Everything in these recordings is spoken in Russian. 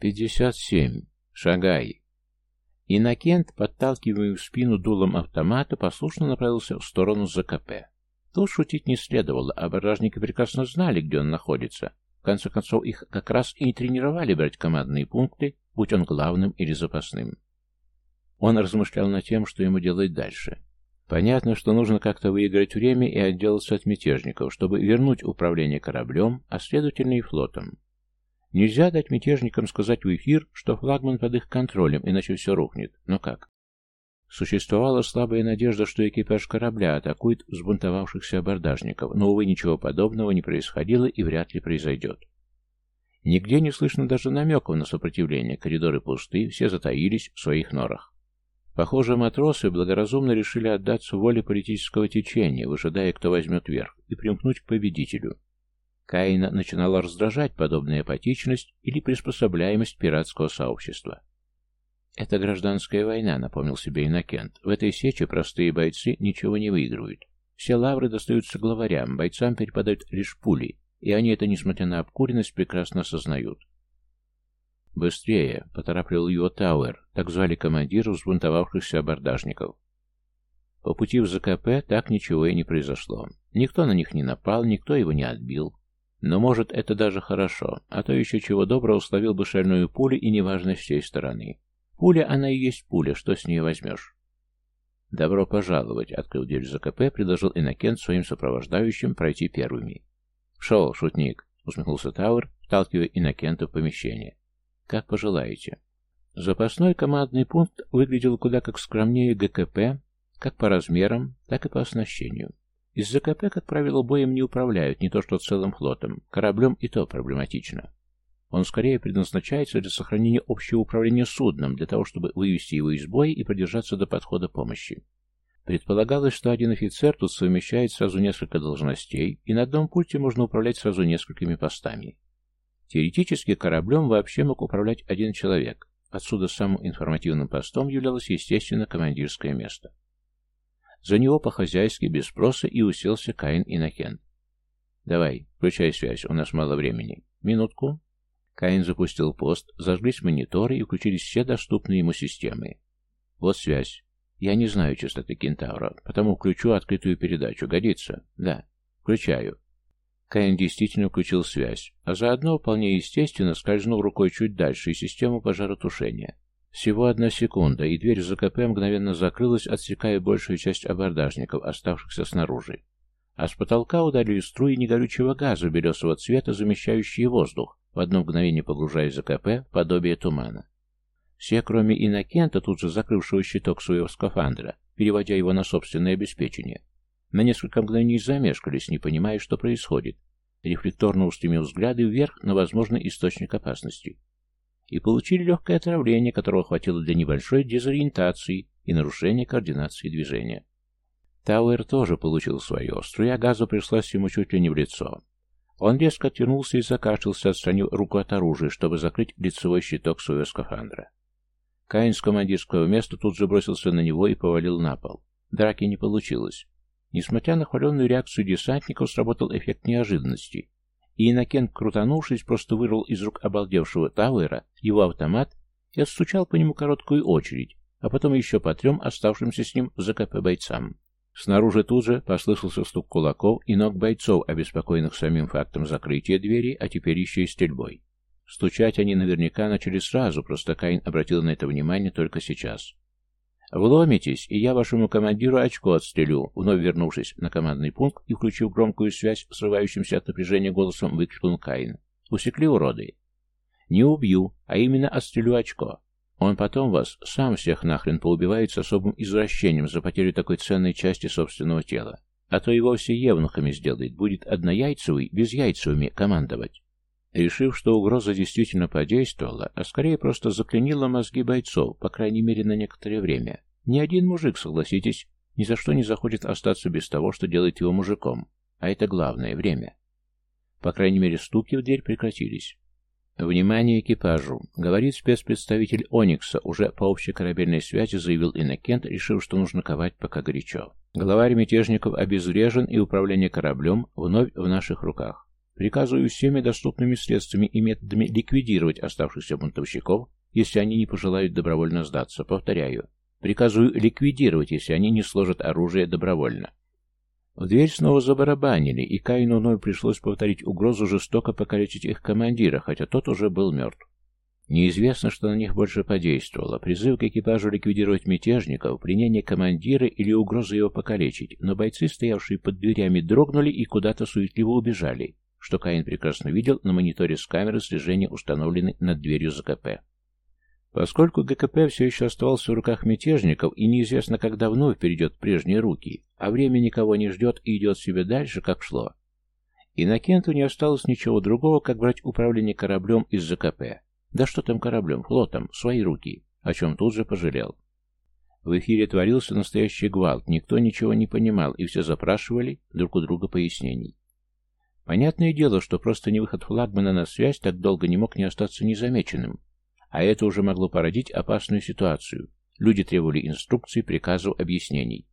«Пятьдесят семь. Шагай». Иннокент, подталкивая в спину дулом автомата, послушно направился в сторону ЗКП. Тут шутить не следовало, а абордажники прекрасно знали, где он находится. В конце концов, их как раз и тренировали брать командные пункты, будь он главным или запасным. Он размышлял над тем, что ему делать дальше. Понятно, что нужно как-то выиграть время и отделаться от мятежников, чтобы вернуть управление кораблем, а следовательно и флотом. Нельзя дать мятежникам сказать в эфир, что флагман под их контролем, иначе все рухнет. Но как? Существовала слабая надежда, что экипаж корабля атакует взбунтовавшихся абордажников, но, увы, ничего подобного не происходило и вряд ли произойдет. Нигде не слышно даже намеков на сопротивление, коридоры пусты, все затаились в своих норах. Похоже, матросы благоразумно решили отдаться воле политического течения, выжидая, кто возьмет верх, и примкнуть к победителю. Каина начинала раздражать подобная апатичность или приспособляемость пиратского сообщества. «Это гражданская война», — напомнил себе Иннокент. «В этой сече простые бойцы ничего не выигрывают. Все лавры достаются главарям, бойцам перепадают лишь пули, и они это, несмотря на обкуренность, прекрасно осознают». «Быстрее!» — поторапливал его Тауэр, так звали командира взбунтовавшихся абордажников. По пути в ЗКП так ничего и не произошло. Никто на них не напал, никто его не отбил. Но, может, это даже хорошо, а то еще чего доброго условил бы шальную пулю и неважно с чьей стороны. Пуля, она и есть пуля, что с нее возьмешь? «Добро пожаловать», — открыл дверь ЗКП, предложил Иннокент своим сопровождающим пройти первыми. «Шел, шутник», — усмехнулся Тауэр, вталкивая Иннокента в помещение. «Как пожелаете». Запасной командный пункт выглядел куда как скромнее ГКП, как по размерам, так и по оснащению. Из ЗКП, как правило, боем не управляют, не то что целым флотом, кораблем и то проблематично. Он скорее предназначается для сохранения общего управления судном, для того, чтобы вывести его из боя и продержаться до подхода помощи. Предполагалось, что один офицер тут совмещает сразу несколько должностей, и на одном пульте можно управлять сразу несколькими постами. Теоретически кораблем вообще мог управлять один человек. Отсюда самым информативным постом являлось, естественно, командирское место. За него по-хозяйски, без спроса, и уселся Каин Иннокент. «Давай, включай связь, у нас мало времени. Минутку». Каин запустил пост, зажглись мониторы и включились все доступные ему системы. Вот связь. Я не знаю частоты Кентавра, потому включу открытую передачу. Годится? Да. Включаю. Каин действительно включил связь, а заодно, вполне естественно, скользнул рукой чуть дальше и систему пожаротушения. Всего одна секунда, и дверь ЗКП мгновенно закрылась, отсекая большую часть абордажников, оставшихся снаружи. А с потолка ударили струи негорючего газа белесого цвета, замещающие воздух, в одно мгновение погружаясь за КП в подобие тумана. Все, кроме Иннокента, тут же закрывшего щиток своего скафандра, переводя его на собственное обеспечение, на несколько мгновений замешкались, не понимая, что происходит, рефлекторно устремив взгляды вверх на возможный источник опасности. И получили легкое отравление, которого хватило для небольшой дезориентации и нарушения координации движения. Тауэр тоже получил свое. Струя газа пришлась ему чуть ли не в лицо. Он резко отвернулся и закашлялся, отстранив руку от оружия, чтобы закрыть лицевой щиток своего скафандра. Каин с командирского места тут же бросился на него и повалил на пол. Драки не получилось. Несмотря на хваленную реакцию десантников, сработал эффект неожиданности, и Иннокент, крутанувшись, просто вырвал из рук обалдевшего Тауэра его автомат и отстучал по нему короткую очередь, а потом еще по трем оставшимся с ним в ЗКП бойцам. Снаружи тут же послышался стук кулаков и ног бойцов, обеспокоенных самим фактом закрытия двери, а теперь еще и стрельбой. Стучать они наверняка начали сразу, просто Каин обратил на это внимание только сейчас. «Вломитесь, и я вашему командиру очко отстрелю», вновь вернувшись на командный пункт и включив громкую связь, срывающимся от напряжения голосом, выкрикнул Каин. «Усекли, уроды?» «Не убью, а именно отстрелю очко. Он потом вас сам всех нахрен поубивает с особым извращением за потерю такой ценной части собственного тела. А то и вовсе евнухами сделает, будет однояйцевый, безяйцевыми командовать. Решив, что угроза действительно подействовала, а скорее просто заклинила мозги бойцов, по крайней мере на некоторое время, ни один мужик, согласитесь, ни за что не захочет остаться без того, что делает его мужиком. А это главное время. По крайней мере, стуки в дверь прекратились. «Внимание экипажу!» — говорит спецпредставитель Оникса, уже по общей корабельной связи заявил Иннокент, решив, что нужно ковать пока горячо. Главарь мятежников обезврежен и управление кораблем вновь в наших руках. Приказываю всеми доступными средствами и методами ликвидировать оставшихся бунтовщиков, если они не пожелают добровольно сдаться. Повторяю, приказываю ликвидировать, если они не сложат оружие добровольно. В дверь снова забарабанили, и Каину вновь пришлось повторить угрозу жестоко покалечить их командира, хотя тот уже был мертв. Неизвестно, что на них больше подействовало. Призыв к экипажу ликвидировать мятежников, пленение командира или угроза его покалечить, но бойцы, стоявшие под дверями, дрогнули и куда-то суетливо убежали, что Каин прекрасно видел на мониторе с камеры слежения, установленной над дверью ЗКП. Поскольку ГКП все еще оставался в руках мятежников и неизвестно, когда вновь перейдет в прежние руки, а время никого не ждет и идет себе дальше, как шло, Иннокенту не осталось ничего другого, как брать управление кораблем из ЗКП. Да что там кораблем, флотом, свои руки, о чем тут же пожалел. В эфире творился настоящий гвалт, никто ничего не понимал, и все запрашивали друг у друга пояснений. Понятное дело, что просто невыход флагмана на связь так долго не мог не остаться незамеченным, а это уже могло породить опасную ситуацию. Люди требовали инструкций, приказов, объяснений.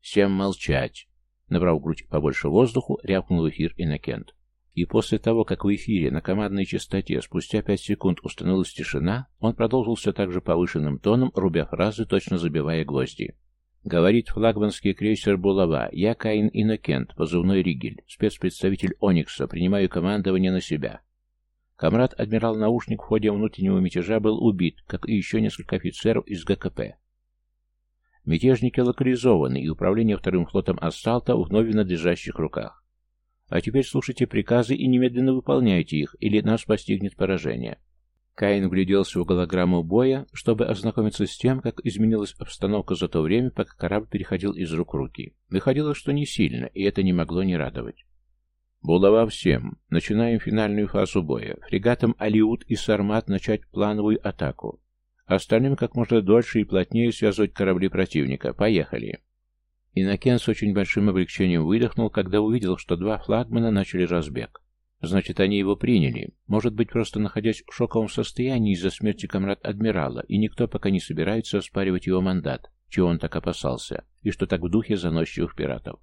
«Всем молчать!» Набрав грудь побольше воздуху, рявкнул в эфир Иннокент. И после того, как в эфире на командной частоте спустя пять секунд установилась тишина, он продолжил все так же повышенным тоном, рубя фразы, точно забивая гвозди. Говорит флагманский крейсер «Булава». Я Каин Иннокент, позывной Ригель, спецпредставитель Оникса, принимаю командование на себя. Комрад-адмирал Наушник в ходе внутреннего мятежа был убит, как и еще несколько офицеров из ГКП. Мятежники локализованы, и управление вторым флотом Ассалта вновь в надлежащих руках. А теперь слушайте приказы и немедленно выполняйте их, или нас постигнет поражение. Каин вгляделся в голограмму боя, чтобы ознакомиться с тем, как изменилась обстановка за то время, пока корабль переходил из рук в руки. Выходило, что не сильно, и это не могло не радовать. Булава всем. Начинаем финальную фазу боя. Фрегатам Алиут и Сармат начать плановую атаку. Остальным как можно дольше и плотнее связывать корабли противника. Поехали. Иннокен с очень большим облегчением выдохнул, когда увидел, что два флагмана начали разбег. Значит, они его приняли. Может быть, просто находясь в шоковом состоянии из-за смерти комрад-адмирала, и никто пока не собирается оспаривать его мандат, чего он так опасался, и что так в духе заносчивых пиратов.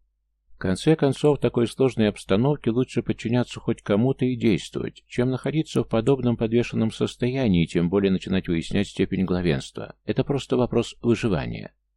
В конце концов, в такой сложной обстановке лучше подчиняться хоть кому-то и действовать, чем находиться в подобном подвешенном состоянии, тем более начинать выяснять степень главенства. Это просто вопрос выживания.